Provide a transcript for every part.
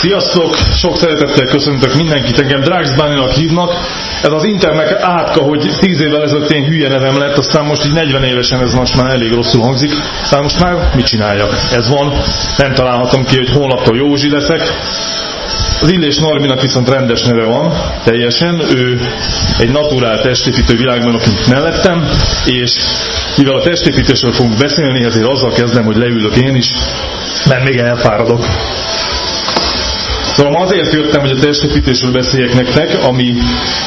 Sziasztok! Sok szeretettel köszöntök mindenkit, engem Drax Danielnak hívnak. Ez az internet átka, hogy 10 évvel ezelőtt én hülye nevem lett, aztán most így 40 évesen ez most már elég rosszul hangzik. Tehát most már mit csináljak? Ez van. Nem találhatom ki, hogy holnaptól Józsi leszek. Az Illés Norminak viszont rendes neve van, teljesen. Ő egy naturál testépítő világban, akik mellettem, és mivel a testépítésről fogunk beszélni, ezért azzal kezdem, hogy leülök én is, mert még elfáradok. Szóval azért jöttem, hogy a testépítésről beszéljek nektek, ami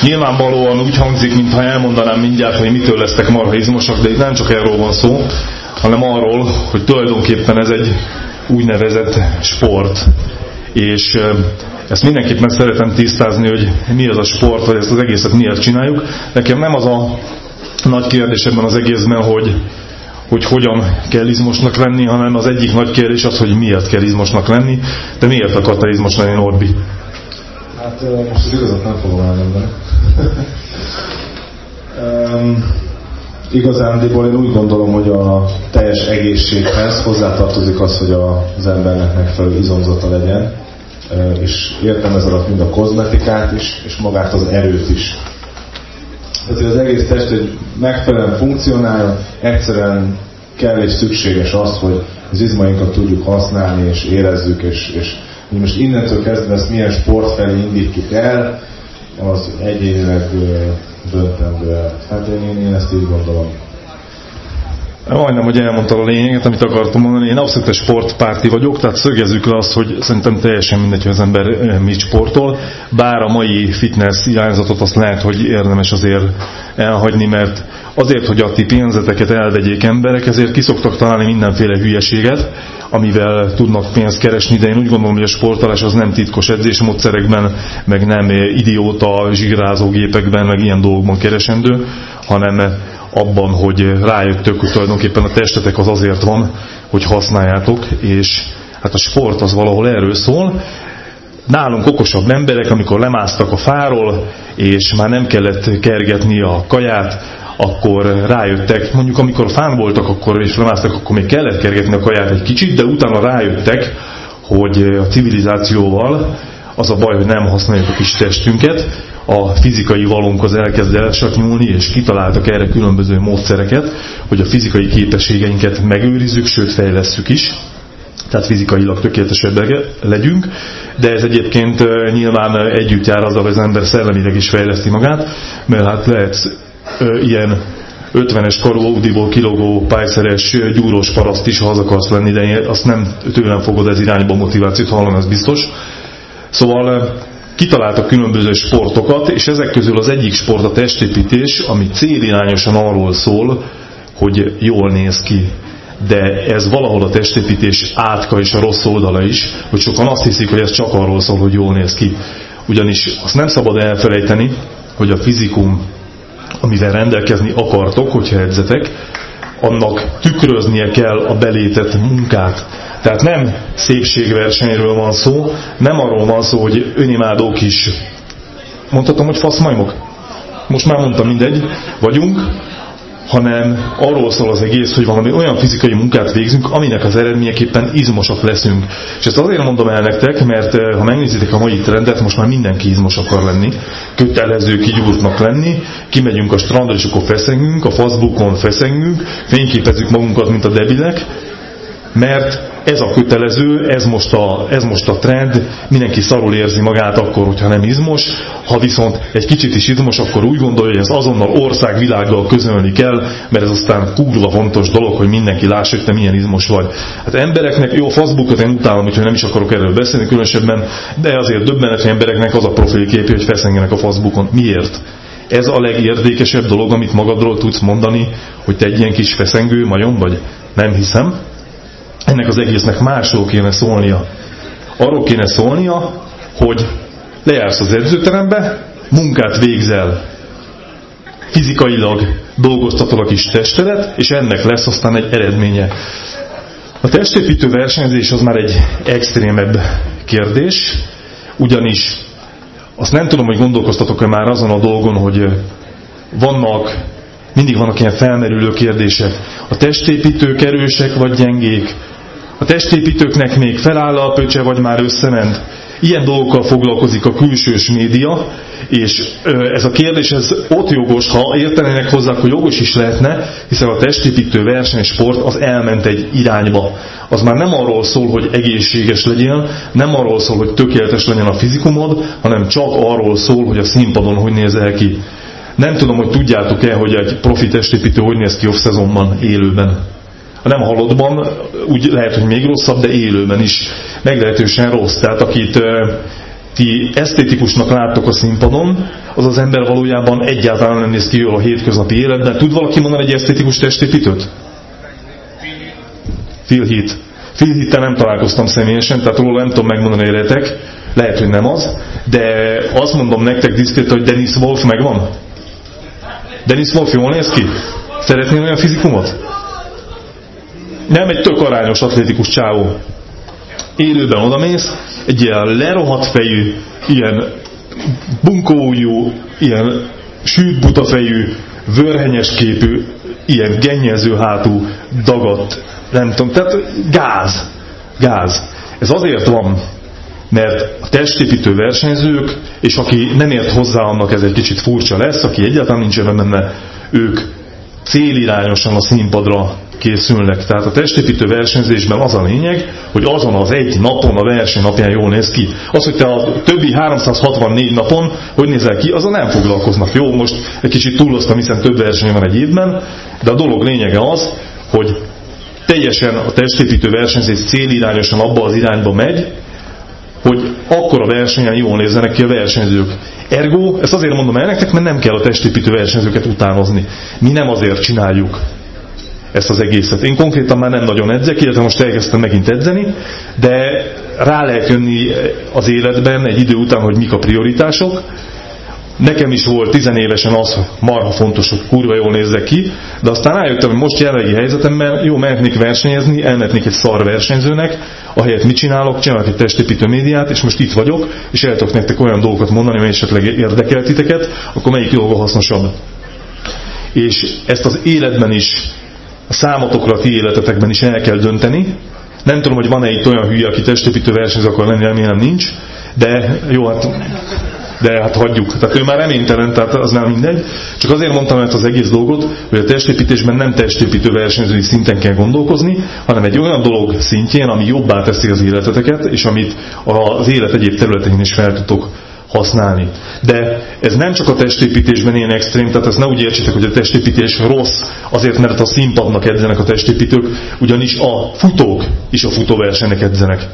nyilvánvalóan úgy hangzik, mintha elmondanám mindjárt, hogy mitől lesztek marha izmosak, de itt nem csak erről van szó, hanem arról, hogy tulajdonképpen ez egy úgynevezett sport. És ezt mindenképpen szeretem tisztázni, hogy mi az a sport, vagy ezt az egészet miért csináljuk. Nekem nem az a nagy kérdés ebben az egészben, hogy hogy hogyan kell izmosnak lenni, hanem az egyik nagy kérdés az, hogy miért kell izmosnak lenni. De miért akartál izmos lenni, Norbi? Hát most az igazat nem fogom elmondani. um, igazándiból én úgy gondolom, hogy a teljes egészséghez hozzátartozik az, hogy az embernek megfelelő izomzata legyen, és értem ez alatt mind a kozmetikát is, és magát az erőt is. Tehát, az egész test, hogy megfelelően funkcionáljon, egyszerűen kell és szükséges az, hogy az izmainkat tudjuk használni, és érezzük, és, és mi most innentől kezdve ezt milyen sport felé indítjuk el, az egyénileg döntendő el. Hát én, én ezt így gondolom. Majdnem, hogy elmondta a lényeget, amit akartam mondani. Én abszolút sportpárti vagyok, tehát szögezzük le azt, hogy szerintem teljesen mindegy, hogy az ember eh, mit sportol. Bár a mai fitness irányzatot azt lehet, hogy érdemes azért elhagyni, mert azért, hogy a ti pénzeteket elvegyék emberek, ezért kiszoktak találni mindenféle hülyeséget, amivel tudnak pénzt keresni, de én úgy gondolom, hogy a sportolás az nem titkos edzésmódszerekben, meg nem idióta zsigrázógépekben, meg ilyen dolgokban keresendő, hanem abban, hogy rájöttök, hogy tulajdonképpen a testetek az azért van, hogy használjátok, és hát a sport az valahol erről szól. Nálunk okosabb emberek, amikor lemásztak a fáról, és már nem kellett kergetni a kaját, akkor rájöttek, mondjuk amikor fán voltak akkor és lemásztak, akkor még kellett kergetni a kaját egy kicsit, de utána rájöttek, hogy a civilizációval az a baj, hogy nem használjuk a kis testünket, a fizikai valónkhoz elkezd elsatnyúlni, és kitaláltak erre különböző módszereket, hogy a fizikai képességeinket megőrizzük, sőt fejlesszük is, tehát fizikailag tökéletesebbek legyünk, de ez egyébként nyilván együtt jár azzal, hogy az ember szellemileg is fejleszti magát, mert hát lehet ilyen 50-es karú Audiból kilogó pályszeres gyúrós paraszt is, ha az akarsz lenni, de azt nem tőlem fogod ez irányba motivációt hallani, az biztos. Szóval kitaláltak különböző sportokat, és ezek közül az egyik sport a testépítés, ami célirányosan arról szól, hogy jól néz ki. De ez valahol a testépítés átka és a rossz oldala is, hogy sokan azt hiszik, hogy ez csak arról szól, hogy jól néz ki. Ugyanis azt nem szabad elfelejteni, hogy a fizikum, amivel rendelkezni akartok, hogyha edzetek, annak tükröznie kell a belétett munkát. Tehát nem szépségversenyről van szó, nem arról van szó, hogy önimádók is. Mondhatom, hogy faszmajmok? Most már mondtam, mindegy, vagyunk, hanem arról szól az egész, hogy valami olyan fizikai munkát végzünk, aminek az eredményeképpen izmosak leszünk. És ezt azért mondom el nektek, mert eh, ha megnézitek a mai trendet, most már mindenki izmos akar lenni, kötelező kigyúrtnak lenni, kimegyünk a strandra, és akkor feszengünk, a Facebookon feszengünk, fényképezzük magunkat, mint a debilek, mert ez a kötelező, ez most a, ez most a trend, mindenki szarul érzi magát akkor, hogyha nem izmos, ha viszont egy kicsit is izmos, akkor úgy gondolja, hogy ez azonnal országvilággal közölni kell, mert ez aztán kurva fontos dolog, hogy mindenki lássa, hogy te milyen izmos vagy. Hát embereknek, jó, Facebookot én utálom, hogy nem is akarok erről beszélni különösebben, de azért döbbenet, hogy embereknek az a profilképje, hogy feszengenek a Facebookon. Miért? Ez a legérdekesebb dolog, amit magadról tudsz mondani, hogy te egy ilyen kis feszengő majom vagy? Nem hiszem ennek az egésznek másról kéne szólnia. Arról kéne szólnia, hogy lejársz az edzőterembe, munkát végzel, fizikailag dolgoztatod a kis testedet, és ennek lesz aztán egy eredménye. A testépítő versenyzés az már egy extrémebb kérdés, ugyanis azt nem tudom, hogy gondolkoztatok-e már azon a dolgon, hogy vannak, mindig vannak ilyen felmerülő kérdések. A testépítők erősek vagy gyengék? A testépítőknek még feláll a pöcse, vagy már összement? Ilyen dolgokkal foglalkozik a külsős média, és ez a kérdés ez ott jogos, ha értenének hozzá, hogy jogos is lehetne, hiszen a testépítő versenysport az elment egy irányba. Az már nem arról szól, hogy egészséges legyél, nem arról szól, hogy tökéletes legyen a fizikumod, hanem csak arról szól, hogy a színpadon hogy nézel ki. Nem tudom, hogy tudjátok-e, hogy egy profi testépítő hogy néz ki off-szezonban, élőben. Ha nem halottban, úgy lehet, hogy még rosszabb, de élőben is meglehetősen rossz. Tehát akit ti esztétikusnak láttok a színpadon, az az ember valójában egyáltalán nem néz ki jól a hétköznapi életben. Tud valaki mondani egy esztétikus testépítőt? Phil Heath. Phil Heath-tel nem találkoztam személyesen, tehát róla nem tudom megmondani életek. Lehet, hogy nem az, de azt mondom nektek diszkrét, hogy Dennis Wolf megvan. Dennis Wolf jól néz ki? Szeretnél olyan fizikumot? Nem egy tök arányos atlétikus csávó. Élőben odamész, egy ilyen lerohadt fejű, ilyen bunkójú, ilyen sűt buta fejű, vörhenyes képű, ilyen gennyező hátú, dagadt, nem tudom, tehát gáz. Gáz. Ez azért van, mert a testépítő versenyzők, és aki nem ért hozzá, annak ez egy kicsit furcsa lesz, aki egyáltalán nincsen benne, ők célirányosan a színpadra készülnek. Tehát a testépítő versenyzésben az a lényeg, hogy azon az egy napon, a verseny napján jól néz ki. Az, hogy te a többi 364 napon hogy nézel ki, azon nem foglalkoznak. Jó, most egy kicsit túloztam, hiszen több verseny van egy évben, de a dolog lényege az, hogy teljesen a testépítő versenyzés célirányosan abba az irányba megy, hogy akkor a versenyen jól nézzenek ki a versenyzők. Ergo, ezt azért mondom el nektek, mert nem kell a testépítő versenyzőket utánozni. Mi nem azért csináljuk ezt az egészet. Én konkrétan már nem nagyon edzek, illetve most elkezdtem megint edzeni, de rá lehet jönni az életben egy idő után, hogy mik a prioritások, Nekem is volt tizenévesen az marha fontos, hogy kurva jól nézzek ki, de aztán rájöttem, hogy most jelenlegi helyzetemben jó, mehetnék versenyezni, elmehetnék egy szar versenyzőnek, ahelyett mit csinálok, csinálok egy testépítő médiát, és most itt vagyok, és el tudok nektek olyan dolgokat mondani, amely esetleg érdekel titeket, akkor melyik dolga hasznosabb. És ezt az életben is, a számotokra, a ti életetekben is el kell dönteni. Nem tudom, hogy van-e itt olyan hülye, aki testépítő versenyző akar lenni, remélem nincs, de jó, hát de hát hagyjuk. Tehát ő már reménytelen, tehát az nem mindegy. Csak azért mondtam ezt az egész dolgot, hogy a testépítésben nem testépítő versenyzői szinten kell gondolkozni, hanem egy olyan dolog szintjén, ami jobbá teszi az életeteket, és amit az élet egyéb területein is fel tudtok használni. De ez nem csak a testépítésben ilyen extrém, tehát ezt ne úgy értsétek, hogy a testépítés rossz, azért mert a színpadnak edzenek a testépítők, ugyanis a futók is a futóversenynek edzenek.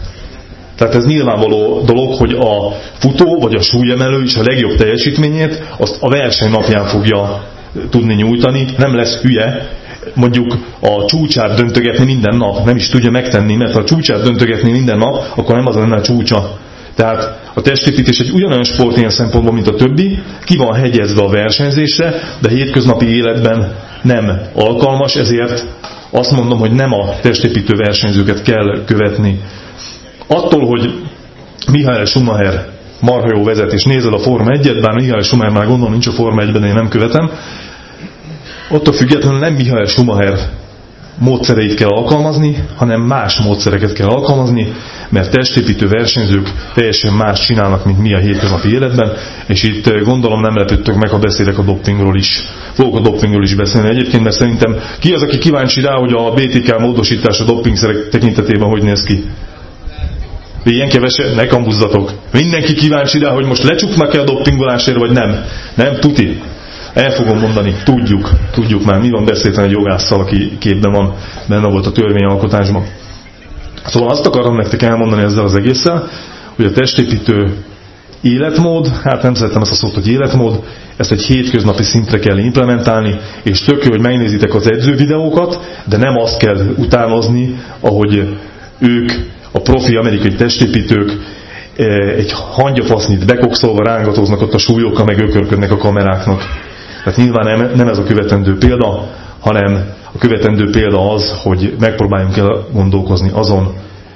Tehát ez nyilvánvaló dolog, hogy a futó vagy a súlyemelő is a legjobb teljesítményét azt a verseny napján fogja tudni nyújtani, nem lesz hülye, mondjuk a csúcsát döntögetni minden nap, nem is tudja megtenni, mert ha a csúcsát döntögetni minden nap, akkor nem az lenne a csúcsa. Tehát a testépítés egy ugyanolyan sport ilyen szempontból, mint a többi, ki van hegyezve a versenyzésre, de hétköznapi életben nem alkalmas, ezért azt mondom, hogy nem a testépítő versenyzőket kell követni. Attól, hogy Mihály Schumacher marha jó vezet, és nézed a Forma 1-et, bár Mihály Schumacher már gondolom nincs a Forma 1-ben, én nem követem, attól függetlenül nem Mihály Schumacher módszereit kell alkalmazni, hanem más módszereket kell alkalmazni, mert testépítő versenyzők teljesen más csinálnak, mint mi a hétköznapi életben, és itt gondolom nem lepődtök meg, ha beszélek a dopingról is. Fogok a dopingról is beszélni egyébként, mert szerintem ki az, aki kíváncsi rá, hogy a BTK módosítás a dopingszerek tekintetében hogy néz ki? Ilyen kevesen, ne kambuzzatok. Mindenki kíváncsi rá, hogy most lecsuknak-e a doppingolásért, vagy nem. Nem, tuti. El fogom mondani, tudjuk, tudjuk már, mi van beszéltem egy jogásszal, aki képben van, benne volt a törvényalkotásban. Szóval azt akarom nektek elmondani ezzel az egésszel, hogy a testépítő életmód, hát nem szeretem ezt a szót, hogy életmód, ezt egy hétköznapi szintre kell implementálni, és tök jó, hogy megnézitek az edzővideókat, de nem azt kell utánozni, ahogy ők a profi amerikai testépítők e, egy hangyafasznyit bekokszolva rángatóznak ott a súlyokkal, meg ökörködnek a kameráknak. Tehát nyilván nem, nem ez a követendő példa, hanem a követendő példa az, hogy megpróbáljunk el gondolkozni azon,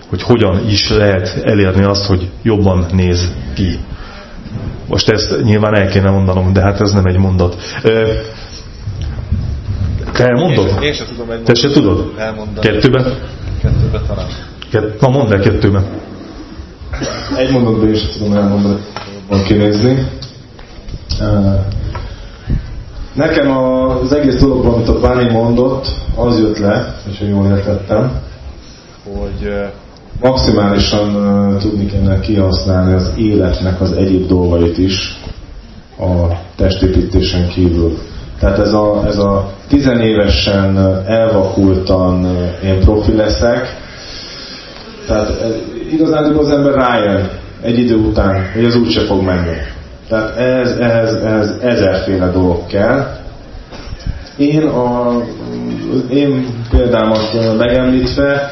hogy hogyan is lehet elérni azt, hogy jobban néz ki. Most ezt nyilván el kéne mondanom, de hát ez nem egy mondat. Te elmondod? Én, én sem tudom egy Te se tudod? elmondani. Kettőbe? Kettőbe talán. Na mondd el kettőben. egy mondatban is tudom elmondani, hogy kinézni. Nekem az egész dologban, amit a Báni mondott, az jött le, és jól értettem, hogy maximálisan tudni kellene kihasználni az életnek az egyéb dolgait is a testépítésen kívül. Tehát ez a, ez a tizenévesen elvakultan én profi leszek, tehát igazán az ember rájön egy idő után, hogy ez úgyse fog menni. Tehát ez, ehhez, ehhez ezerféle dolog kell. Én, a, én példámat megemlítve,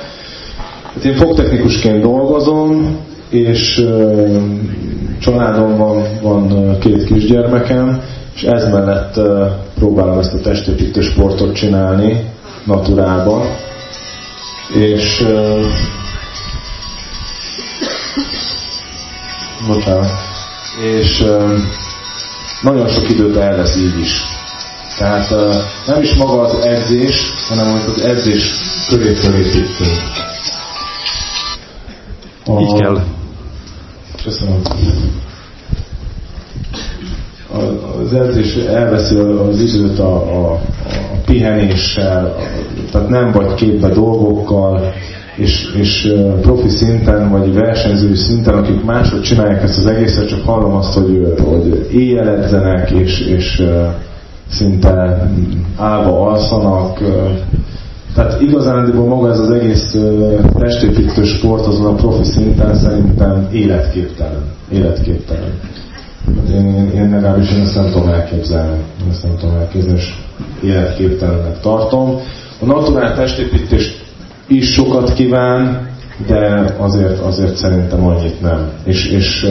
hát én fogtechnikusként dolgozom, és családom van, van két kisgyermekem, és ez mellett próbálom ezt a testépítő sportot csinálni naturálban. És bocsánat, és nagyon sok időt elvesz így is. Tehát nem is maga az edzés, hanem az edzés köré fölépítünk. A... Így kell. Köszönöm. Az edzés elveszi az időt a, a, a pihenéssel, tehát nem vagy képbe dolgokkal, és, és profi szinten, vagy versenyzői szinten, akik máshogy csinálják ezt az egészet, csak hallom azt, hogy, hogy éjjel edzenek, és, és szinte állva alszanak. Tehát igazándiból maga ez az egész testépítő sport azon a profi szinten szerintem életképtelen. Életképtelen. Hát én, én, én legalábbis én ezt nem tudom elképzelni. Ezt nem tudom elképzelni, és életképtelennek tartom. A naturál testépítés is sokat kíván, de azért, azért szerintem annyit nem. És, és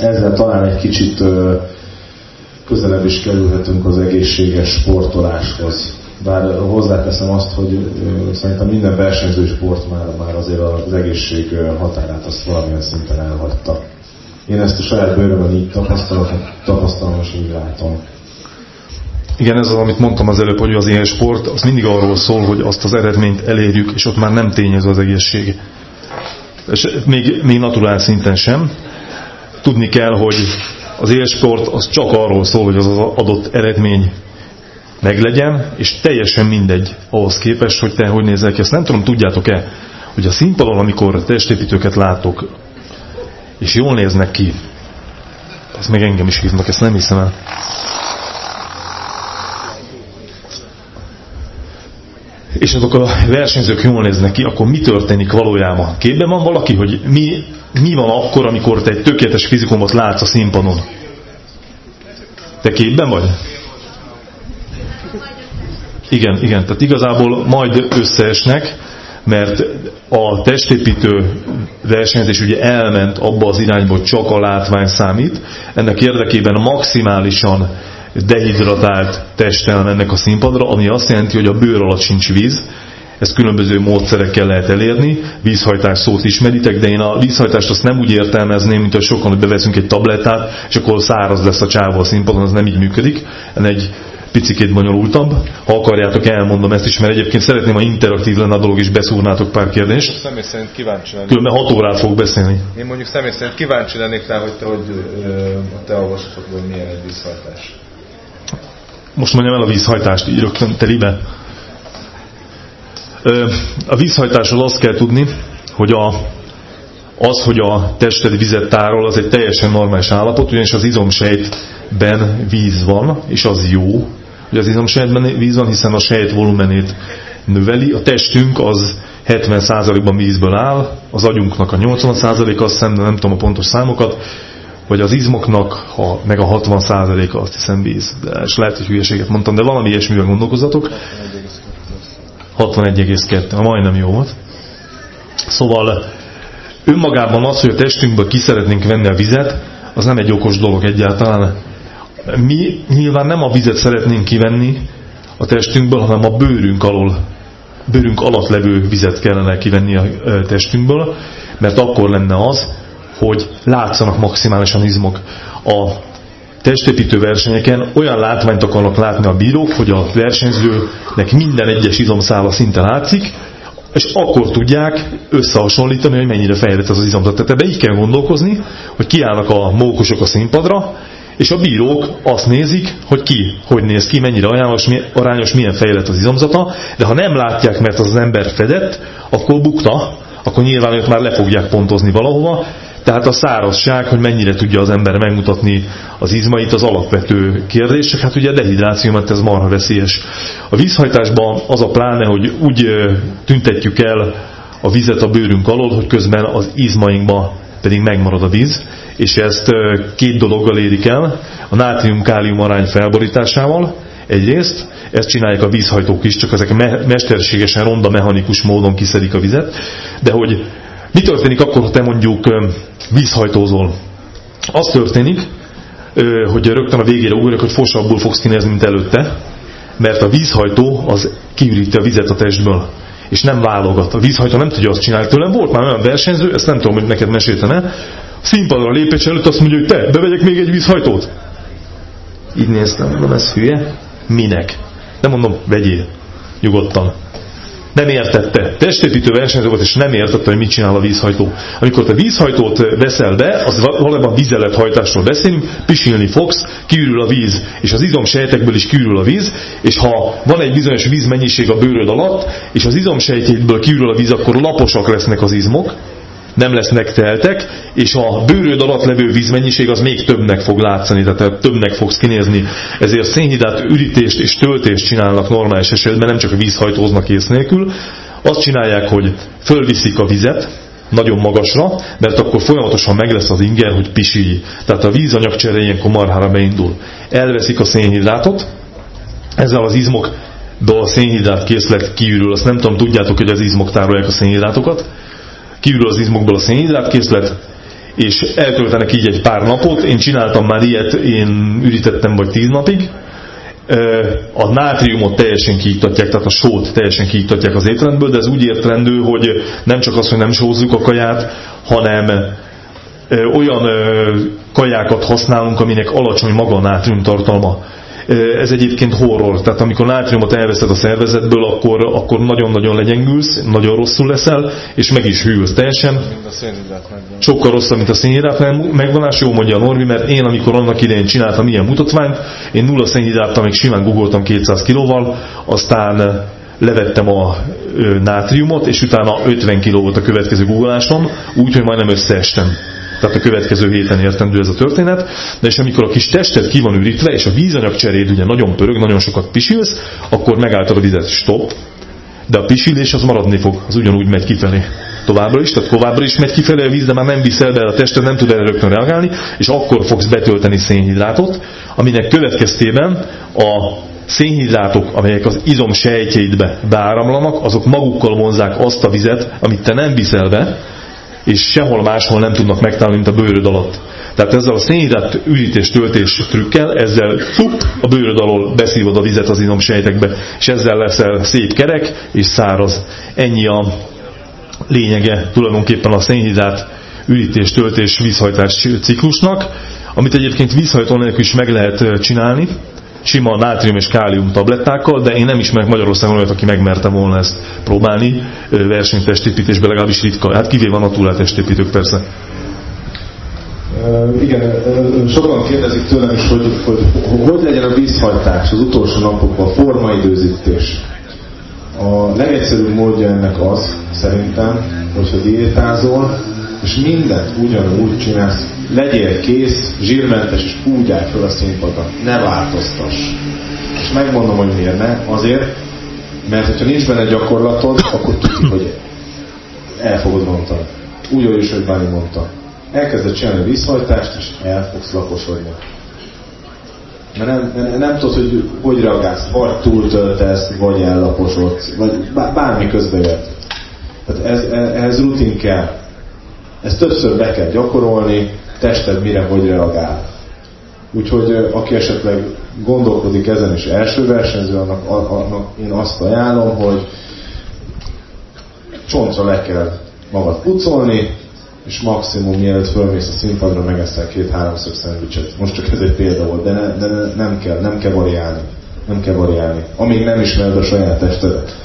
ezzel talán egy kicsit közelebb is kerülhetünk az egészséges sportoláshoz. Bár hozzáteszem azt, hogy szerintem minden versenyző sport már, már azért az egészség határát azt valamilyen szinten elhagyta. Én ezt a saját bőrömön így tapasztalom, tapasztalom és így látom. Igen, ez az, amit mondtam az előbb, hogy az ilyen sport, az mindig arról szól, hogy azt az eredményt elérjük, és ott már nem tényező az egészség. És még, még naturál szinten sem. Tudni kell, hogy az élsport az csak arról szól, hogy az, az adott eredmény meglegyen, és teljesen mindegy ahhoz képest, hogy te hogy nézel ki. Ezt nem tudom, tudjátok-e, hogy a színpadon, amikor testépítőket látok, és jól néznek ki, az még engem is hívnak, ezt nem hiszem el. És azok a versenyzők jól néznek ki, akkor mi történik valójában? Képben van valaki, hogy mi, mi van akkor, amikor te egy tökéletes fizikumot látsz a színpadon? Te képben vagy? Igen, igen. Tehát igazából majd összeesnek, mert a testépítő versenyzés ugye elment abba az irányba, hogy csak a látvány számít. Ennek érdekében maximálisan dehidratált testtel mennek a színpadra, ami azt jelenti, hogy a bőr alatt sincs víz, ezt különböző módszerekkel lehet elérni, vízhajtás szót ismeritek, de én a vízhajtást azt nem úgy értelmezném, mint hogy sokan, hogy beveszünk egy tablettát, és akkor száraz lesz a csáva a színpadon, az nem így működik. Ez egy picikét bonyolultabb. Ha akarjátok, elmondom ezt is, mert egyébként szeretném, ha interaktív lenne a dolog, és beszúrnátok pár kérdést. Személy szerint kíváncsi lennék. Különben 6 órát fog beszélni. Én mondjuk személy szerint kíváncsi lennék rá, hogy te, hogy, a te olvasatodból milyen egy vízhajtás most mondjam el a vízhajtást így rögtön telibe. A vízhajtásról azt kell tudni, hogy a, az, hogy a tested vizet tárol, az egy teljesen normális állapot, ugyanis az izomsejtben víz van, és az jó, hogy az izomsejtben víz van, hiszen a sejt volumenét növeli. A testünk az 70%-ban vízből áll, az agyunknak a 80%-a, azt hiszem, nem tudom a pontos számokat, vagy az izmoknak, ha meg a 60%-a azt hiszem víz. De, és lehet, hogy hülyeséget mondtam, de valami ilyesmivel gondolkozzatok. 61,2, majdnem jó volt. Szóval önmagában az, hogy a testünkből ki szeretnénk venni a vizet, az nem egy okos dolog egyáltalán. Mi nyilván nem a vizet szeretnénk kivenni a testünkből, hanem a bőrünk alól, bőrünk alatt levő vizet kellene kivenni a testünkből, mert akkor lenne az, hogy látszanak maximálisan izmok. A testépítő versenyeken olyan látványt akarnak látni a bírók, hogy a versenyzőnek minden egyes izomszála szinte látszik, és akkor tudják összehasonlítani, hogy mennyire fejlett ez az izomzat. Tehát ebbe így kell gondolkozni, hogy kiállnak a mókusok a színpadra, és a bírók azt nézik, hogy ki, hogy néz ki, mennyire arányos, arányos milyen fejlett az izomzata, de ha nem látják, mert az, az ember fedett, akkor bukta, akkor nyilván ők már le fogják pontozni valahova, tehát a szárazság, hogy mennyire tudja az ember megmutatni az izmait, az alapvető kérdés, csak hát ugye a dehidráció, mert ez marha veszélyes. A vízhajtásban az a pláne, hogy úgy tüntetjük el a vizet a bőrünk alól, hogy közben az izmainkban pedig megmarad a víz, és ezt két dologgal érik el, a nátrium-kálium arány felborításával, egyrészt, ezt csinálják a vízhajtók is, csak ezek me mesterségesen ronda mechanikus módon kiszedik a vizet, de hogy mi történik akkor, ha te mondjuk vízhajtózol? Az történik, hogy rögtön a végére ugorjak, hogy fosabbul fogsz kinézni, mint előtte, mert a vízhajtó az kiüríti a vizet a testből és nem válogat. A vízhajtó nem tudja azt csinálni. Tőlem volt már olyan versenyző, ezt nem tudom, hogy neked meséltem-e, színpadra lépés előtt azt mondja, hogy te, bevegyek még egy vízhajtót? Így néztem, mondom, ez hülye? Minek? Nem mondom, vegyél. Nyugodtan. Nem értette. Testépítő versenyző volt, és nem értette, hogy mit csinál a vízhajtó. Amikor te vízhajtót veszel be, az valójában vízzelethajtásról beszélünk, pisilni fogsz, kiürül a víz, és az izomsejtekből is kiürül a víz, és ha van egy bizonyos vízmennyiség a bőröd alatt, és az izomsejtjétből kiürül a víz, akkor laposak lesznek az izmok, nem lesznek teltek, és a bőröd alatt levő vízmennyiség az még többnek fog látszani, tehát többnek fogsz kinézni. Ezért szénhidrát ürítést és töltést csinálnak normális esetben, nem csak a vízhajtóznak ész nélkül. Azt csinálják, hogy fölviszik a vizet, nagyon magasra, mert akkor folyamatosan meg lesz az inger, hogy pisilj. Tehát a vízanyagcsere ilyenkor marhára beindul. Elveszik a szénhidrátot, ezzel az izmok a szénhidrát készlet kiürül. Azt nem tudom, tudjátok, hogy az izmok tárolják a szénhidrátokat kiürül az izmokból a szénhidrátkészlet, és eltöltenek így egy pár napot. Én csináltam már ilyet, én ürítettem vagy tíz napig. A nátriumot teljesen kiiktatják, tehát a sót teljesen kiiktatják az étrendből, de ez úgy értelendő, hogy nem csak az, hogy nem sózzuk a kaját, hanem olyan kajákat használunk, aminek alacsony maga nátrium tartalma ez egyébként horror. Tehát amikor nátriumot elveszed a szervezetből, akkor, akkor nagyon-nagyon legyengülsz, nagyon rosszul leszel, és meg is hűlsz teljesen. Sokkal rosszabb, mint a szénhidrát megvonás. Jó mondja a Norvi, mert én amikor annak idején csináltam ilyen mutatványt, én nulla szénhidráttal még simán googoltam 200 kilóval, aztán levettem a nátriumot, és utána 50 kiló volt a következő googolásom, úgyhogy majdnem összeestem tehát a következő héten értendő ez a történet, de és amikor a kis tested ki van ürítve, és a vízanyag cseréd ugye nagyon pörög, nagyon sokat pisilsz, akkor megálltad a vizet, stop, de a pisilés az maradni fog, az ugyanúgy megy kifelé. Továbbra is, tehát továbbra is megy kifelé a víz, de már nem viszel be a tested, nem tud erre rögtön reagálni, és akkor fogsz betölteni szénhidrátot, aminek következtében a szénhidrátok, amelyek az izom sejtjeidbe beáramlanak, azok magukkal vonzák azt a vizet, amit te nem viszel be, és sehol máshol nem tudnak megtalálni, mint a bőröd alatt. Tehát ezzel a szénhidrát ürítés töltés trükkel, ezzel cup, a bőröd alól beszívod a vizet az sejtekbe, és ezzel leszel szép kerek és száraz. Ennyi a lényege tulajdonképpen a szénhidrát ürítés, töltés, vízhajtás ciklusnak, amit egyébként vízhajtó nélkül is meg lehet csinálni, sima nátrium és kálium tablettákkal, de én nem ismerek Magyarországon olyat, aki megmerte volna ezt próbálni versenytestépítésben, legalábbis ritka. Hát kivéve a naturál testépítők persze. Igen, sokan kérdezik tőlem is, hogy, hogy hogy legyen a vízhajtás az utolsó napokban, formaidőzítés. A legegyszerűbb módja ennek az, szerintem, hogyha diétázol, és mindent ugyanúgy csinálsz, legyél kész, zsírmentes, és húgyálj fel a színpadra. Ne változtass. És megmondom, hogy miért ne. Azért, mert hogyha nincs benne gyakorlatod, akkor tudjuk, hogy el fogod mondani. Úgy, ahogy is, hogy Báni mondta. Elkezded csinálni a visszhajtást, és el fogsz laposodni. Mert nem, nem, nem tudod, hogy hogy reagálsz, vagy túltöltesz, vagy ellaposodsz, vagy bármi közbe jött. Tehát ez, ehhez rutin kell. Ezt többször be kell gyakorolni, tested mire, hogy reagál. Úgyhogy aki esetleg gondolkodik ezen is első versenyző, annak, annak én azt ajánlom, hogy csontra le kell magad pucolni, és maximum mielőtt fölmész a színpadra, megeszel két-háromszor szendvicset. Most csak ez egy példa volt, de, ne, de ne, nem kell, nem kell variálni. Nem kell variálni. Amíg nem ismered a saját testedet.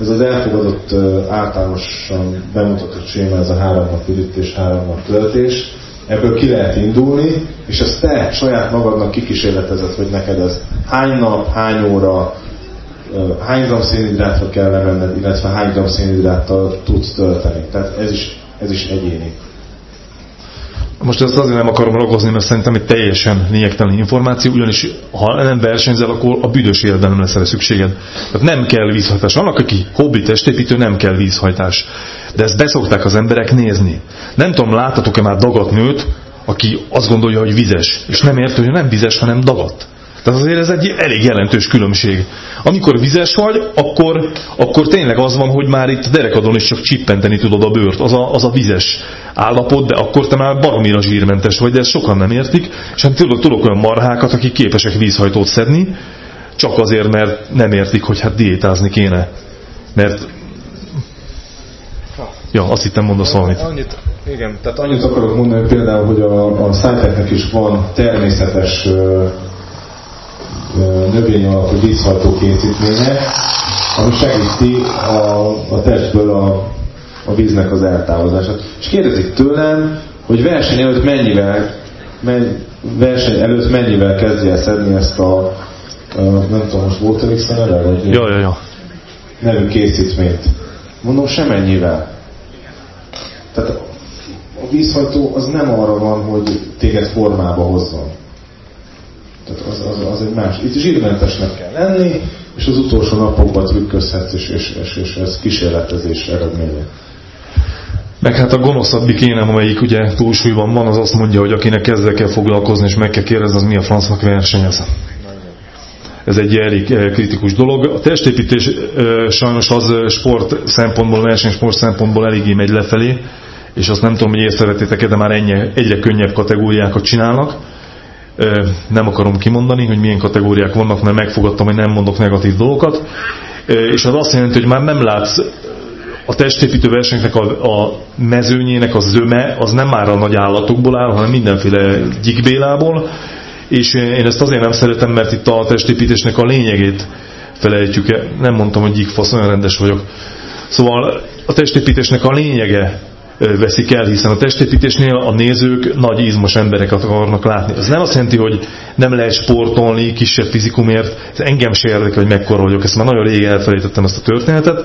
Ez az elfogadott általánosan bemutatott séma, ez a három nap üdítés, három nap töltés, ebből ki lehet indulni, és ezt te saját magadnak kikísérletezed, hogy neked ez hány nap, hány óra, hány gram szénhidrátra kell lemenned, illetve hány gram szénhidráttal tudsz tölteni. Tehát ez is, ez is egyéni. Most ezt azért nem akarom ragozni, mert szerintem egy teljesen lényegtelen információ, ugyanis ha nem versenyzel, akkor a büdös életben nem lesz erre szükséged. Tehát nem kell vízhajtás. Vannak, aki hobbi testépítő, nem kell vízhajtás. De ezt beszokták az emberek nézni. Nem tudom, láttatok-e már dagat nőt, aki azt gondolja, hogy vizes, és nem értő, hogy nem vizes, hanem dagat. Tehát azért ez egy elég jelentős különbség. Amikor vizes vagy, akkor, akkor tényleg az van, hogy már itt a derekadon is csak csippenteni tudod a bőrt, az a, az a vizes állapot, de akkor te már baromira zsírmentes vagy, de ezt sokan nem értik, és hát tudok, tudok olyan marhákat, akik képesek vízhajtót szedni, csak azért, mert nem értik, hogy hát diétázni kéne. Mert Ja, azt hittem mondasz valamit. Annyit, igen, tehát annyit akarok mondani például, hogy a, a szájteknek is van természetes növény alapú vízhajtó készítménye, ami segíti a, a testből a, a víznek az eltávozását. És kérdezik tőlem, hogy verseny előtt mennyivel, menny, verseny előtt mennyivel kezdje el szedni ezt a, a nem tudom, most volt a neve, vagy ja, ja, ja. nevű készítményt. Mondom, semennyivel. Tehát a vízhajtó az nem arra van, hogy téged formába hozzon. Tehát az, az, az egy más. Itt zsírmentesnek kell lenni, és az utolsó napokban trükközhetsz, és, és, és, és ez kísérletezés eredménye. Meg hát a gonoszabbik énem, amelyik ugye túlsúlyban van, az azt mondja, hogy akinek ezzel kell foglalkozni, és meg kell kérdezni, az mi a francnak versenyez. Ez egy elég eh, kritikus dolog. A testépítés eh, sajnos az eh, sport szempontból, versenysport szempontból eléggé megy lefelé, és azt nem tudom, hogy észrevettétek de már ennyi, egyre könnyebb kategóriákat csinálnak nem akarom kimondani, hogy milyen kategóriák vannak, mert megfogadtam, hogy nem mondok negatív dolgokat, és az azt jelenti, hogy már nem látsz a testépítő versenynek a, a mezőnyének a zöme, az nem már a nagy állatokból áll, hanem mindenféle gyikbélából, és én ezt azért nem szeretem, mert itt a testépítésnek a lényegét felejtjük -e. Nem mondtam, hogy gyikfasz, olyan rendes vagyok. Szóval a testépítésnek a lényege veszik el, hiszen a testépítésnél a nézők nagy izmos embereket akarnak látni. Ez nem azt jelenti, hogy nem lehet sportolni kisebb fizikumért, ez engem se érdekel, hogy mekkora vagyok, ezt már nagyon régen elfelejtettem ezt a történetet,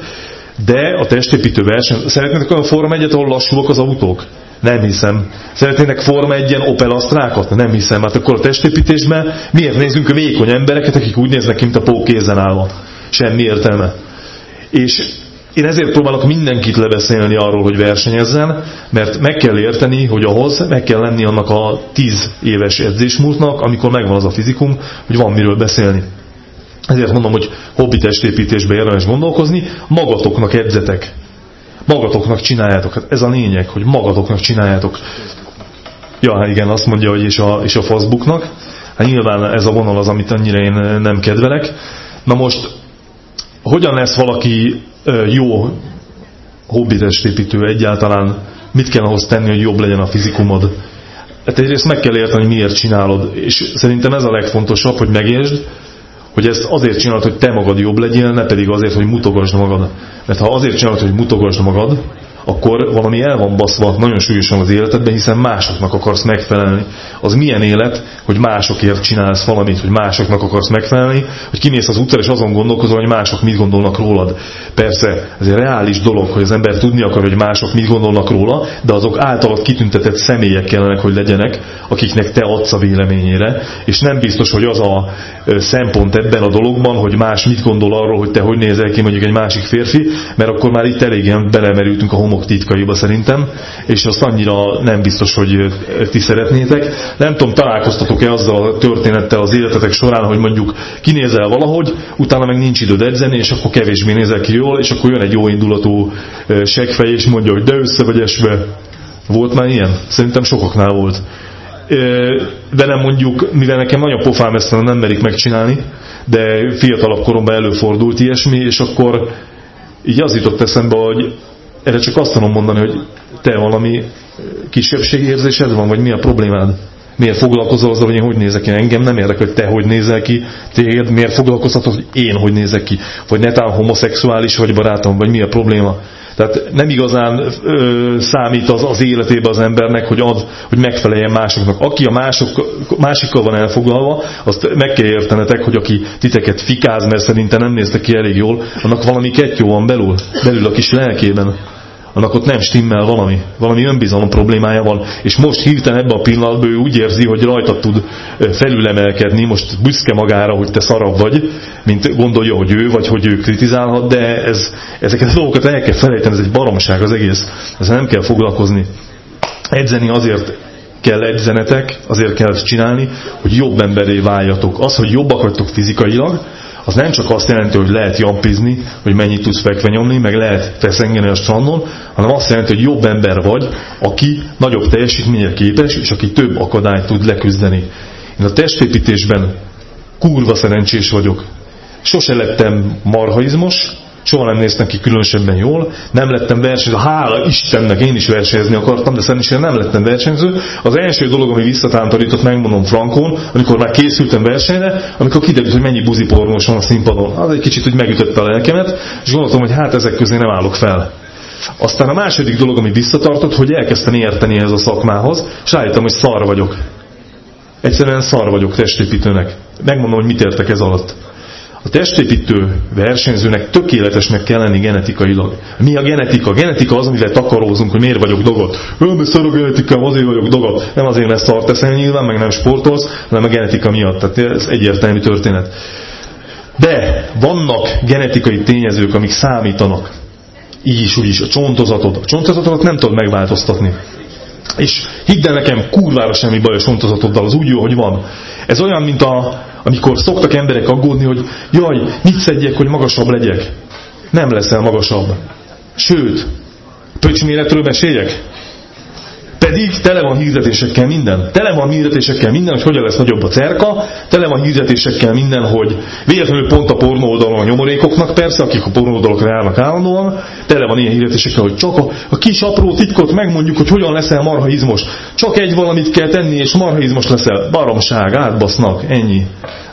de a testépítő verseny, szeretnének olyan Forma 1 ahol lassulok az autók? Nem hiszem. Szeretnének Forma 1 Opel Asztrákat? Nem hiszem. Hát akkor a testépítésben miért nézzünk a vékony embereket, akik úgy néznek, mint a pók kézen állva? Semmi értelme. És én ezért próbálok mindenkit lebeszélni arról, hogy versenyezzen, mert meg kell érteni, hogy ahhoz meg kell lenni annak a tíz éves edzésmúltnak, amikor megvan az a fizikum, hogy van miről beszélni. Ezért mondom, hogy hobbi testépítésbe érdemes gondolkozni, magatoknak edzetek. Magatoknak csináljátok. Hát ez a lényeg, hogy magatoknak csináljátok. Ja, hát igen, azt mondja, hogy és a, és a Facebooknak. Hát nyilván ez a vonal az, amit annyira én nem kedvelek. Na most, hogyan lesz valaki jó hobbitestépítő egyáltalán mit kell ahhoz tenni, hogy jobb legyen a fizikumod. Hát egyrészt meg kell érteni, miért csinálod, és szerintem ez a legfontosabb, hogy megértsd, hogy ezt azért csinálod, hogy te magad jobb legyél, ne pedig azért, hogy mutogasd magad. Mert ha azért csinálod, hogy mutogasd magad, akkor valami el van baszva nagyon súlyosan az életedben, hiszen másoknak akarsz megfelelni. Az milyen élet, hogy másokért csinálsz valamit, hogy másoknak akarsz megfelelni, hogy kimész az útra és azon gondolkozol, hogy mások mit gondolnak rólad. Persze, ez egy reális dolog, hogy az ember tudni akar, hogy mások mit gondolnak róla, de azok általad kitüntetett személyek kellenek, hogy legyenek, akiknek te adsz a véleményére, és nem biztos, hogy az a szempont ebben a dologban, hogy más mit gondol arról, hogy te hogy nézel ki mondjuk egy másik férfi, mert akkor már itt eléggé belemerültünk a homok titkaiba szerintem, és azt annyira nem biztos, hogy ti szeretnétek. Nem tudom, találkoztatok-e azzal a történettel az életetek során, hogy mondjuk kinézel valahogy, utána meg nincs időd edzeni, és akkor kevésbé nézel ki jól, és akkor jön egy jó indulatú segfej, és mondja, hogy de össze vagy esve. Volt már ilyen? Szerintem sokaknál volt. De nem mondjuk, mivel nekem nagyon pofám ezt nem merik megcsinálni, de fiatalabb koromban előfordult ilyesmi, és akkor így az jutott eszembe, hogy erre csak azt tudom mondani, hogy te valami kisebbségérzésed van, vagy mi a problémád? Miért foglalkozol azzal, hogy én hogy nézek ki? Engem nem érdekel, hogy te hogy nézel ki, téged miért foglalkoztatod, hogy én hogy nézek ki? Vagy netán homoszexuális vagy barátom, vagy mi a probléma? Tehát nem igazán ö, számít az, az életébe az embernek, hogy, ad, hogy megfeleljen másoknak. Aki a mások, másikkal van elfoglalva, azt meg kell értenetek, hogy aki titeket fikáz, mert szerintem nem néztek ki elég jól, annak valami kettő van belül, belül a kis lelkében annak ott nem stimmel valami, valami önbizalom problémája van, és most hirtelen ebben a pillanatban ő úgy érzi, hogy rajta tud felülemelkedni, most büszke magára, hogy te szarabb vagy, mint gondolja, hogy ő, vagy hogy ő kritizálhat, de ez, ezeket a dolgokat el kell felejteni, ez egy baromság az egész, ezzel nem kell foglalkozni. Edzeni azért kell edzenetek, azért kell csinálni, hogy jobb emberé váljatok. Az, hogy jobbak vagytok fizikailag, az nem csak azt jelenti, hogy lehet jampizni, hogy mennyit tudsz fekve nyomni, meg lehet feszengeni a strandon, hanem azt jelenti, hogy jobb ember vagy, aki nagyobb teljesítményre képes, és aki több akadályt tud leküzdeni. Én a testépítésben kurva szerencsés vagyok. Sose lettem marhaizmos, soha nem néztem ki különösebben jól, nem lettem versenyző, hála Istennek én is versenyezni akartam, de szerencsére nem lettem versenyző. Az első dolog, ami visszatántorított, megmondom Frankon, amikor már készültem versenyre, amikor kiderült, hogy mennyi buzipornós van a színpadon. Az egy kicsit úgy megütötte a lelkemet, és gondoltam, hogy hát ezek közé nem állok fel. Aztán a második dolog, ami visszatartott, hogy elkezdtem érteni ez a szakmához, és rájöttem, hogy szar vagyok. Egyszerűen szar vagyok testépítőnek. Megmondom, hogy mit értek ez alatt. A testépítő versenyzőnek tökéletesnek kell lenni genetikailag. Mi a genetika? A genetika az, amivel takarózunk, hogy miért vagyok dogot. Mert szar a genetikám, azért vagyok dogot. Nem azért, mert szart teszel nyilván, meg nem sportolsz, hanem a genetika miatt. Tehát ez egyértelmű történet. De vannak genetikai tényezők, amik számítanak. Így is, úgy is. A csontozatod. A csontozatot nem tudod megváltoztatni. És hidd el nekem, kurvára semmi baj a csontozatoddal, az úgy jó, hogy van. Ez olyan, mint a, amikor szoktak emberek aggódni, hogy jaj, mit szedjek, hogy magasabb legyek. Nem leszel magasabb. Sőt, pöcsméletről meséljek? Pedig tele van hirdetésekkel minden. Tele van hirdetésekkel minden, hogy hogyan lesz nagyobb a cerka, tele van hirdetésekkel minden, hogy véletlenül pont a pornó oldalon a nyomorékoknak persze, akik a pornó oldalakra járnak állandóan, tele van ilyen hirdetésekkel, hogy csak a, a kis apró titkot megmondjuk, hogy hogyan leszel marhaizmos. Csak egy valamit kell tenni, és marhaizmos leszel. Baromság, átbasznak, ennyi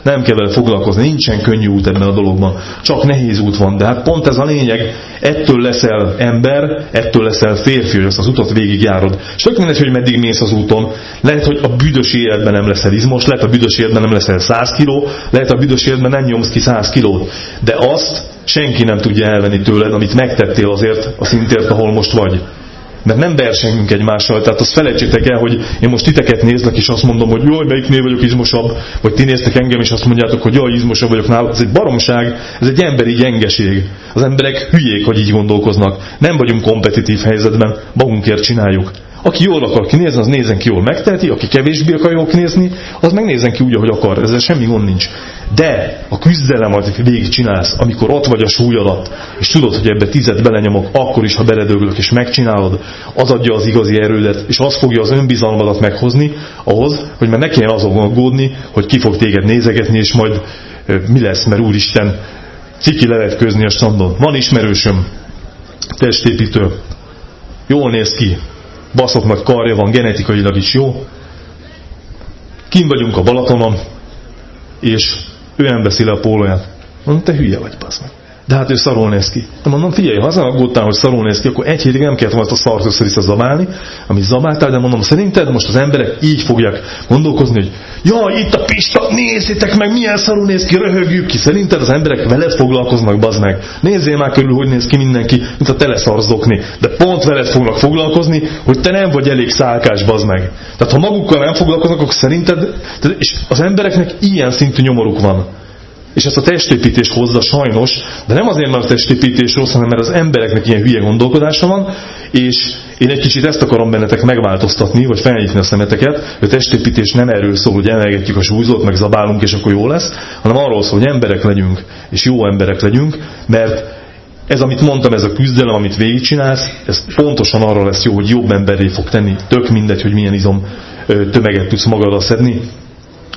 nem kell vele foglalkozni, nincsen könnyű út ebben a dologban, csak nehéz út van, de hát pont ez a lényeg, ettől leszel ember, ettől leszel férfi, hogy azt az utat végigjárod. És tök mindegy, hogy meddig mész az úton, lehet, hogy a büdös életben nem leszel izmos, lehet a büdös életben nem leszel 100 kiló, lehet a büdös életben nem nyomsz ki 100 kilót, de azt senki nem tudja elvenni tőled, amit megtettél azért a szintért, ahol most vagy. Mert nem versengünk egymással, tehát azt felejtsétek el, hogy én most titeket nézlek, és azt mondom, hogy jaj, melyiknél vagyok izmosabb, vagy ti néztek engem, és azt mondjátok, hogy jaj, izmosabb vagyok nála. Ez egy baromság, ez egy emberi gyengeség. Az emberek hülyék, hogy így gondolkoznak. Nem vagyunk kompetitív helyzetben, magunkért csináljuk. Aki jól akar kinézni, az nézen ki jól megteheti, aki kevésbé akar jól kinézni, az megnézen ki úgy, ahogy akar. Ezzel semmi gond nincs. De a küzdelem, amit végig csinálsz, amikor ott vagy a súly alatt, és tudod, hogy ebbe tizet belenyomok, akkor is, ha beledöglök és megcsinálod, az adja az igazi erődet, és az fogja az önbizalmadat meghozni ahhoz, hogy már ne kelljen azon aggódni, hogy ki fog téged nézegetni, és majd mi lesz, mert úristen, ciki levetkőzni a strandon. Van ismerősöm, testépítő, jól néz ki, baszok nagy karja van, genetikailag is jó. Kim vagyunk a Balatonon, és ő nem veszi le a pólóját. Mondom, te hülye vagy, basz meg. De hát ő szarul néz ki. Mondom, figyelj, ha azon aggódtál, hogy szarul néz ki, akkor egy hétig nem kellett volna ezt a szart össze-vissza zabálni, amit zabáltál, de mondom, szerinted most az emberek így fogják gondolkozni, hogy jaj, itt a Pista, nézzétek meg, milyen szarul néz ki, röhögjük ki. Szerinted az emberek veled foglalkoznak, bazd meg. Nézzél már körül, hogy néz ki mindenki, mint a teleszarzokni. De pont veled fognak foglalkozni, hogy te nem vagy elég szálkás, bazd meg. Tehát ha magukkal nem foglalkoznak, akkor szerinted, és az embereknek ilyen szintű nyomoruk van és ezt a testépítés hozza sajnos, de nem azért, mert a testépítés rossz, hanem mert az embereknek ilyen hülye gondolkodása van, és én egy kicsit ezt akarom bennetek megváltoztatni, vagy felnyitni a szemeteket, hogy a testépítés nem erről szól, hogy emelgetjük a súlyzót, meg zabálunk, és akkor jó lesz, hanem arról szól, hogy emberek legyünk, és jó emberek legyünk, mert ez, amit mondtam, ez a küzdelem, amit végigcsinálsz, ez pontosan arra lesz jó, hogy jobb emberré fog tenni. Tök mindegy, hogy milyen izom tömeget tudsz magadra szedni.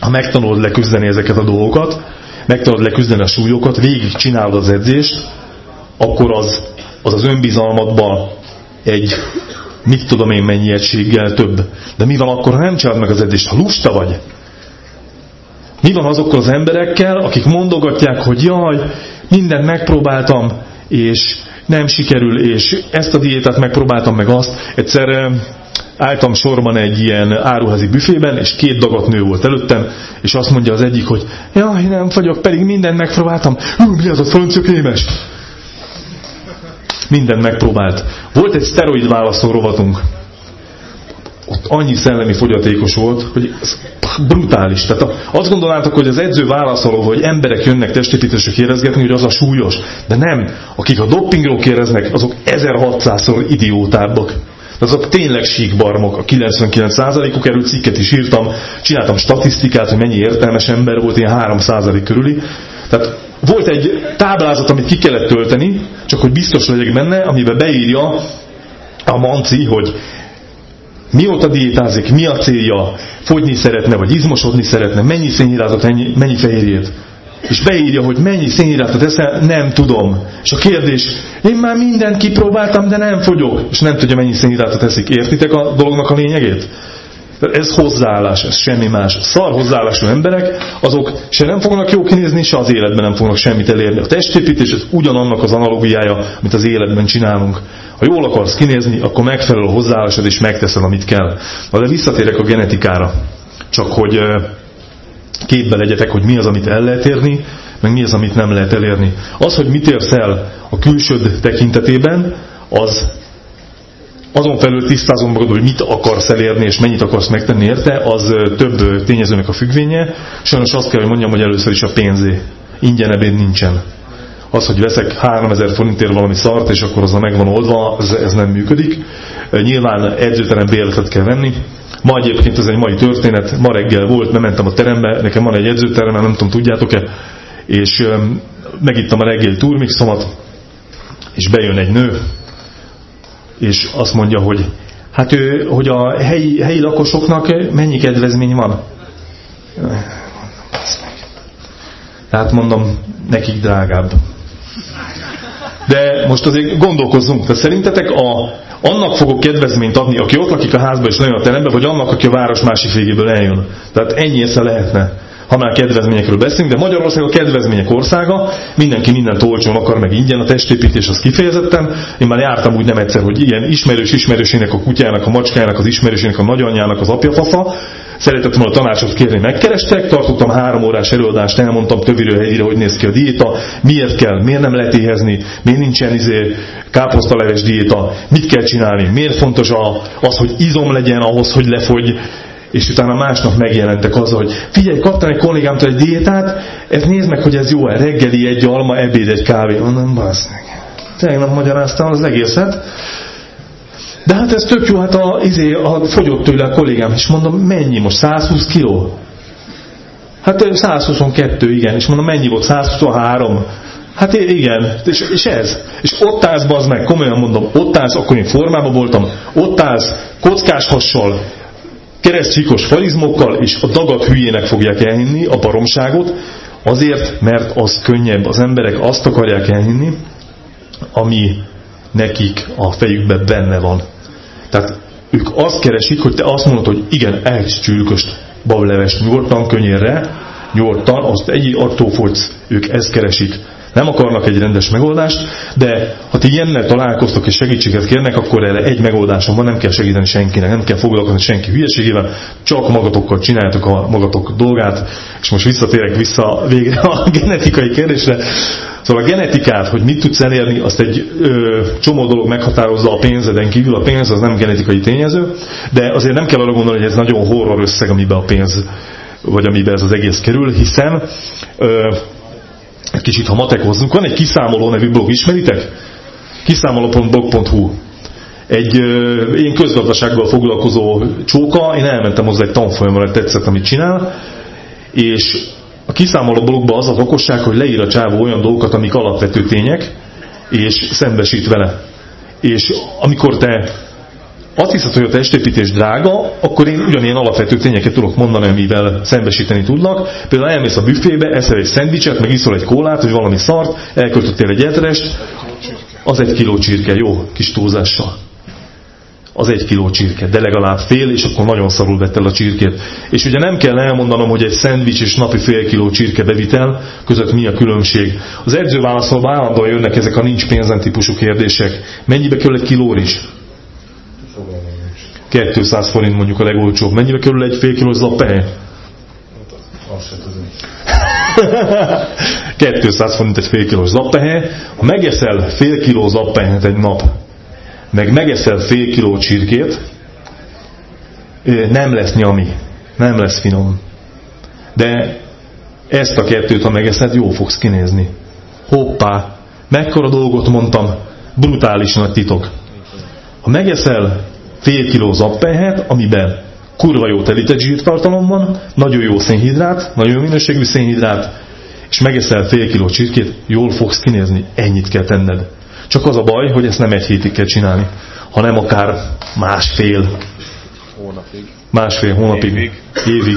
Ha megtanulod leküzdeni ezeket a dolgokat, meg tudod leküzdeni a súlyokat, végig csinálod az edzést, akkor az az, az önbizalmadba egy mit tudom én mennyi egységgel több. De mi van akkor, ha nem csinálod meg az edzést, ha lusta vagy? Mi van azokkal az emberekkel, akik mondogatják, hogy jaj, mindent megpróbáltam, és nem sikerül, és ezt a diétát megpróbáltam meg azt. Egyszer álltam sorban egy ilyen áruházi büfében, és két dagat nő volt előttem, és azt mondja az egyik, hogy jaj, nem fagyok, pedig mindent megpróbáltam. Hú, mi az a francia krémes? Mindent megpróbált. Volt egy szteroid választó rovatunk. Ott annyi szellemi fogyatékos volt, hogy ez brutális. Tehát azt gondolnátok, hogy az edző válaszoló, hogy emberek jönnek testépítésre kérdezgetni, hogy az a súlyos. De nem. Akik a doppingról kérdeznek, azok 1600-szor idiótábbak. Azok tényleg síkbarmok, a 99%-uk, erről cikket is írtam, csináltam statisztikát, hogy mennyi értelmes ember volt, ilyen 3% körüli. Tehát volt egy táblázat, amit ki kellett tölteni, csak hogy biztos legyek benne, amiben beírja a manci, hogy mióta diétázik, mi a célja, fogyni szeretne, vagy izmosodni szeretne, mennyi szénhidrátot, mennyi fehérjét. És beírja, hogy mennyi szénhidrátot eszel, nem tudom. És a kérdés, én már mindent kipróbáltam, de nem fogyok. És nem tudja, mennyi szénhidrátot eszik. Értitek a dolognak a lényegét? Ez hozzáállás, ez semmi más. Szar hozzáállású emberek, azok se nem fognak jó kinézni, se az életben nem fognak semmit elérni. A testépítés ez ugyanannak az analógiája, amit az életben csinálunk. Ha jól akarsz kinézni, akkor megfelelő hozzáállásod és megteszed, amit kell. Na de visszatérek a genetikára. Csak hogy képbe legyetek, hogy mi az, amit el lehet érni, meg mi az, amit nem lehet elérni. Az, hogy mit érsz el a külsőd tekintetében, az azon felül tisztázom magad, hogy mit akarsz elérni, és mennyit akarsz megtenni érte, az több tényezőnek a függvénye. Sajnos azt kell, hogy mondjam, hogy először is a pénzé. Ingyen ebéd nincsen. Az, hogy veszek 3000 forintért valami szart, és akkor az a megvan oldva, ez, ez nem működik. Nyilván edzőterem bérletet kell venni. Ma egyébként ez egy mai történet, ma reggel volt, mentem a terembe, nekem van egy edzőterem, nem tudom, tudjátok-e, és megittam a reggeli turmixomat, és bejön egy nő, és azt mondja, hogy hát ő, hogy a helyi, helyi lakosoknak mennyi kedvezmény van? Tehát mondom, nekik drágább. De most azért gondolkozzunk, de szerintetek a, annak fogok kedvezményt adni, aki ott lakik a házba és nagyon a terembe, vagy annak, aki a város másik végéből eljön. Tehát ennyi esze lehetne ha már kedvezményekről beszélünk, de Magyarország a kedvezmények országa, mindenki mindent olcsón akar, meg ingyen, a testépítés az kifejezetten. Én már jártam úgy nem egyszer, hogy ilyen ismerős ismerősének, a kutyának, a macskájának, az ismerősének, a nagyanyjának az apjafasza, szeretett volna tanácsot kérni, megkerestek, tartottam három órás előadást, elmondtam többirő helyére, hogy néz ki a diéta, miért kell, miért nem lehet éhezni, miért nincsen izé, káposztaleves diéta, mit kell csinálni, miért fontos a, az, hogy izom legyen ahhoz, hogy lefogy, és utána másnap megjelentek azzal, hogy figyelj, kaptam egy kollégámtól egy diétát, ez nézd meg, hogy ez jó-e, reggeli egy alma, ebéd egy kávé. Mondom, basz meg. Tegnap magyaráztam az egészet. De hát ez tök jó, hát a, izé, a fogyott tőle a kollégám, és mondom, mennyi most, 120 kiló? Hát 122, igen, és mondom, mennyi volt, 123? Hát igen, és, és ez. És ott állsz, bazd meg, komolyan mondom, ott állsz, akkor én formában voltam, ott állsz, kockás hassal, keresztcsíkos farizmokkal, és a dagat hülyének fogják elhinni a baromságot, azért, mert az könnyebb. Az emberek azt akarják elhinni, ami nekik a fejükben benne van. Tehát ők azt keresik, hogy te azt mondod, hogy igen, egy csülköst bablevest nyugodtan, könnyérre, nyugodtan, azt egy attól folysz, ők ezt keresik nem akarnak egy rendes megoldást, de ha ti ilyennel találkoztok és segítséget kérnek, akkor erre egy megoldásom van, nem kell segíteni senkinek, nem kell foglalkozni senki hülyeségével, csak magatokkal csináljátok a magatok dolgát, és most visszatérek vissza végre a genetikai kérdésre. Szóval a genetikát, hogy mit tudsz elérni, azt egy ö, csomó dolog meghatározza a pénzeden kívül. A pénz az nem genetikai tényező, de azért nem kell arra gondolni, hogy ez nagyon horror összeg, amiben a pénz, vagy amiben ez az egész kerül, hiszen ö, egy kicsit ha matekozzunk, van egy kiszámoló nevű blog, ismeritek? Kiszámoló.blog.hu egy ö, én közgazdasággal foglalkozó csóka, én elmentem hozzá egy tanfolyamra, tetszett, amit csinál, és a kiszámoló blogban az az okosság, hogy leír a csávó olyan dolgokat, amik alapvető tények, és szembesít vele. És amikor te azt hiszed, hogy a testépítés drága, akkor én ugyanilyen alapvető tényeket tudok mondani, amivel szembesíteni tudnak. Például elmész a büfébe, eszel egy szendvicset, meg iszol egy kólát, vagy valami szart, elköltöttél egy eterest, az egy kiló csirke, jó, kis túlzással. az egy kiló csirke, de legalább fél, és akkor nagyon szarul vett el a csirkét. És ugye nem kell elmondanom, hogy egy szendvics és napi fél kiló csirke bevitel között mi a különbség. Az edzőválaszolva állandóan jönnek ezek a nincs pénzen típusú kérdések. Mennyibe kerül egy kiló is? 200 forint mondjuk a legolcsóbb. Mennyibe kerül egy fél kiló zappehely? 200 forint egy fél kilós zappehely. Ha megeszel fél kiló zappehelyet egy nap, meg megeszel fél kiló csirkét, nem lesz nyami, nem lesz finom. De ezt a kettőt, ha megeszed, jó fogsz kinézni. Hoppá, mekkora dolgot mondtam, brutális nagy titok. Ha megeszel fél kiló zappelyhet, amiben kurva jó telített zsírtartalom van, nagyon jó szénhidrát, nagyon jó minőségű szénhidrát, és megeszel fél kiló csirkét, jól fogsz kinézni, ennyit kell tenned. Csak az a baj, hogy ezt nem egy hétig kell csinálni, hanem akár másfél. Hónapig. Másfél hónapig. Évig. Évig.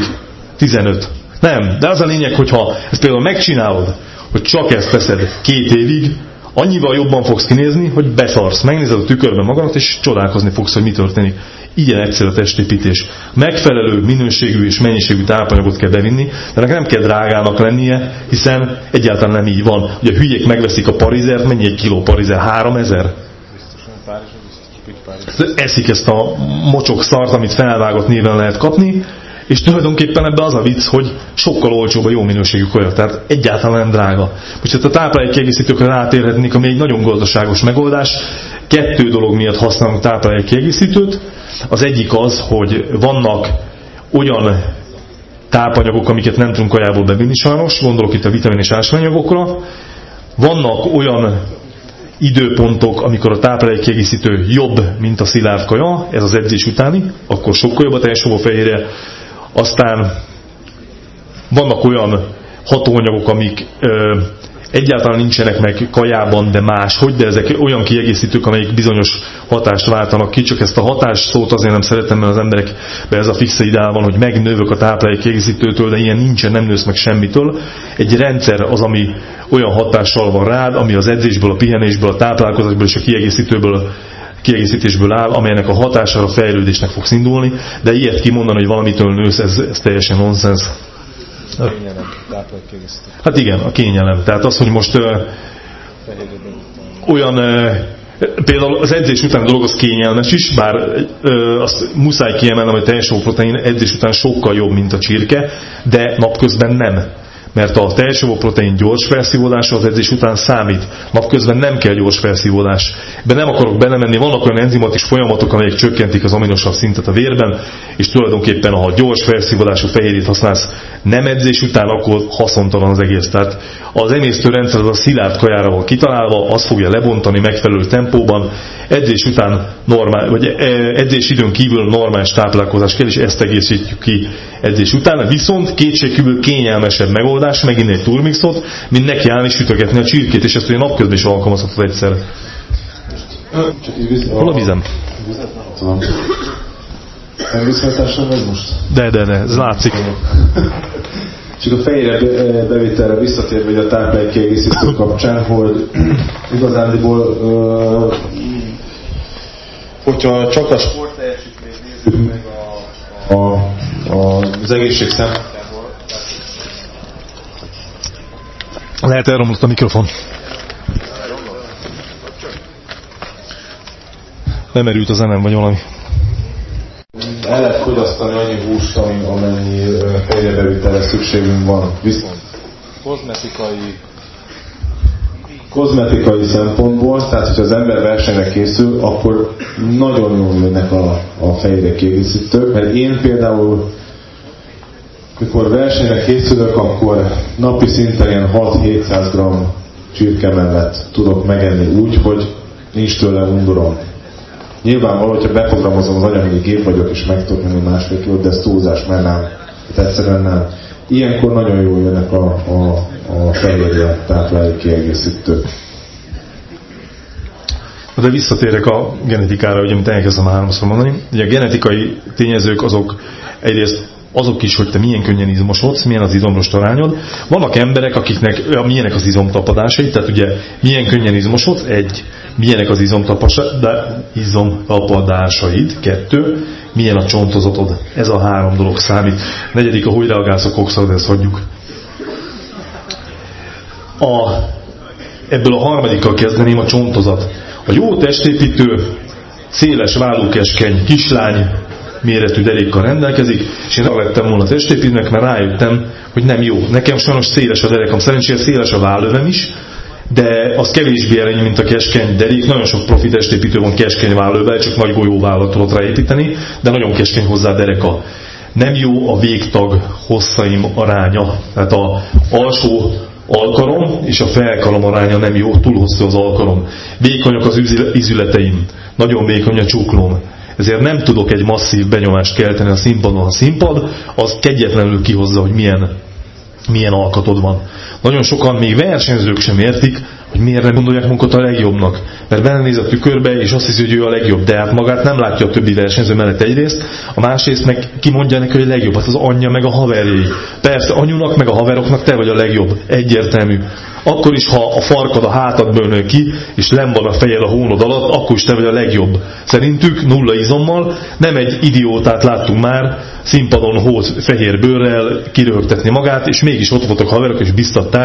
15. Nem, de az a lényeg, hogyha ezt például megcsinálod, hogy csak ezt teszed két évig, annyival jobban fogsz kinézni, hogy beszarsz. Megnézed a tükörben magadat, és csodálkozni fogsz, hogy mi történik. Ilyen egyszerű a testépítés. Megfelelő minőségű és mennyiségű tápanyagot kell bevinni, de ennek nem kell drágának lennie, hiszen egyáltalán nem így van. Ugye a hülyék megveszik a parizert, mennyi egy kiló parizer? 3000? Eszik ezt a mocsok szart, amit felvágott néven lehet kapni, és tulajdonképpen ebben az a vicc, hogy sokkal olcsóbb a jó minőségű kaja, tehát egyáltalán nem drága. Most a táplálékkiegészítőkre rátérhetnék, ami egy nagyon gazdaságos megoldás. Kettő dolog miatt használunk táplálékkiegészítőt. Az egyik az, hogy vannak olyan tápanyagok, amiket nem tudunk kajából bevinni sajnos, gondolok itt a vitamin és ásványanyagokra. Vannak olyan időpontok, amikor a táplálékkiegészítő jobb, mint a szilárd kaja, ez az edzés utáni, akkor sokkal jobb a teljes fehérje. Aztán vannak olyan hatóanyagok, amik ö, egyáltalán nincsenek meg kajában, de máshogy, de ezek olyan kiegészítők, amelyik bizonyos hatást váltanak ki, csak ezt a hatás szót azért nem szeretem, mert az emberekben ez a fixa ideál van, hogy megnővök a táplálék kiegészítőtől, de ilyen nincsen, nem nősz meg semmitől. Egy rendszer az, ami olyan hatással van rád, ami az edzésből, a pihenésből, a táplálkozásból és a kiegészítőből kiegészítésből áll, amelynek a hatására fejlődésnek fogsz indulni, de ilyet kimondani, hogy valamitől nősz, ez, ez teljesen nonsens. Hát igen, a kényelem. Tehát az, hogy most ö, olyan ö, Például az edzés után dolog az kényelmes is, bár ö, azt muszáj kiemelnem, hogy teljes protein edzés után sokkal jobb, mint a csirke, de napközben nem mert a teljesjavó protein gyors felszívódása az edzés után számít. Napközben nem kell gyors felszívódás. Be nem akarok belemenni, vannak olyan enzimatikus folyamatok, amelyek csökkentik az aminosav szintet a vérben, és tulajdonképpen ha gyors felszívódású fehérjét használsz nem edzés után, akkor haszontalan az egész. Tehát az emésztőrendszer az a szilárd kajára van kitalálva, az fogja lebontani megfelelő tempóban, edzés után normál, vagy e, edzés időn kívül normális táplálkozás kell, és ezt egészítjük ki edzés után. Viszont kétségkívül kényelmesebb megoldás, megint egy turmixot, mint neki állni sütögetni a csirkét, és ezt ugye napközben is alkalmazhatod egyszer. Hol a vizem? Tudom. Visszatásom meg most? De, de, de, ez látszik. Csak a fejére bevételre visszatérve hogy a táplálék kiegészítő kapcsán, hogy igazándiból uh, hogyha csak a sport teljesítményt nézzük meg a, a, a, az egészség szempontjából, Lehet elromlott a mikrofon. Nem erült a zenem, vagy valami. el lehet fogyasztani annyi húst, amennyi ö, fejrebevételre szükségünk van. Viszont Kozmetikai kozmetikai szempontból, tehát hogyha az ember versenyre készül, akkor nagyon jól jönnek a, a fejre kiegészítők, mert én például mikor versenyre készülök, akkor napi szinten ilyen 6-700 g csirke tudok megenni úgy, hogy nincs tőle undorom. Nyilvánvaló, hogyha beprogramozom az anyagi gép vagyok, és meg tudok menni másfél kilót, de ez túlzás, mert nem. Tehát egyszerűen nem. Ilyenkor nagyon jól jönnek a, a, a fehérje táplálék kiegészítők. De visszatérek a genetikára, ugye, amit elkezdtem háromszor mondani. Ugye a genetikai tényezők azok egyrészt azok is, hogy te milyen könnyen izmosodsz, milyen az izomrost arányod. Vannak emberek, akiknek milyenek az izomtapadásai, tehát ugye milyen könnyen izmosodsz, egy, milyenek az izomtapadásaid, kettő, milyen a csontozatod, ez a három dolog számít. Negyedik, a hogy reagálsz a kokszal, ezt hagyjuk. A, ebből a harmadikkal kezdeném a csontozat. A jó testépítő, széles vállókeskeny kislány méretű derékkal rendelkezik, és én lettem volna testépítőnek, mert rájöttem, hogy nem jó. Nekem sajnos széles a derekam, szerencsére széles a vállövem is, de az kevésbé előny, mint a keskeny derék. Nagyon sok profi testépítő van keskeny vállővel, csak nagy golyóvállat tudott ráépíteni, de nagyon keskeny hozzá dereka. Nem jó a végtag hosszaim aránya. Tehát a alsó alkarom és a felkarom aránya nem jó, túl hosszú az alkarom. Vékonyak az izületeim, nagyon vékony a csuklóm. Ezért nem tudok egy masszív benyomást kelteni a színpadon. A színpad az kegyetlenül kihozza, hogy milyen, milyen alkatod van. Nagyon sokan, még versenyzők sem értik, hogy miért nem gondolják magukat a legjobbnak. Mert belenéz a tükörbe, és azt hiszi, hogy ő a legjobb, de hát magát nem látja a többi versenyző mellett egyrészt, a másrészt meg kimondja neki, hogy a legjobb, hát az anyja meg a haverjai. Persze, anyunak meg a haveroknak te vagy a legjobb, egyértelmű. Akkor is, ha a farkad a hátadból nő ki, és nem van a fejed a hónod alatt, akkor is te vagy a legjobb. Szerintük nulla izommal, nem egy idiótát láttunk már, színpadon hót fehér bőrrel kiröhögtetni magát, és mégis ott voltak haverok, és biztatták,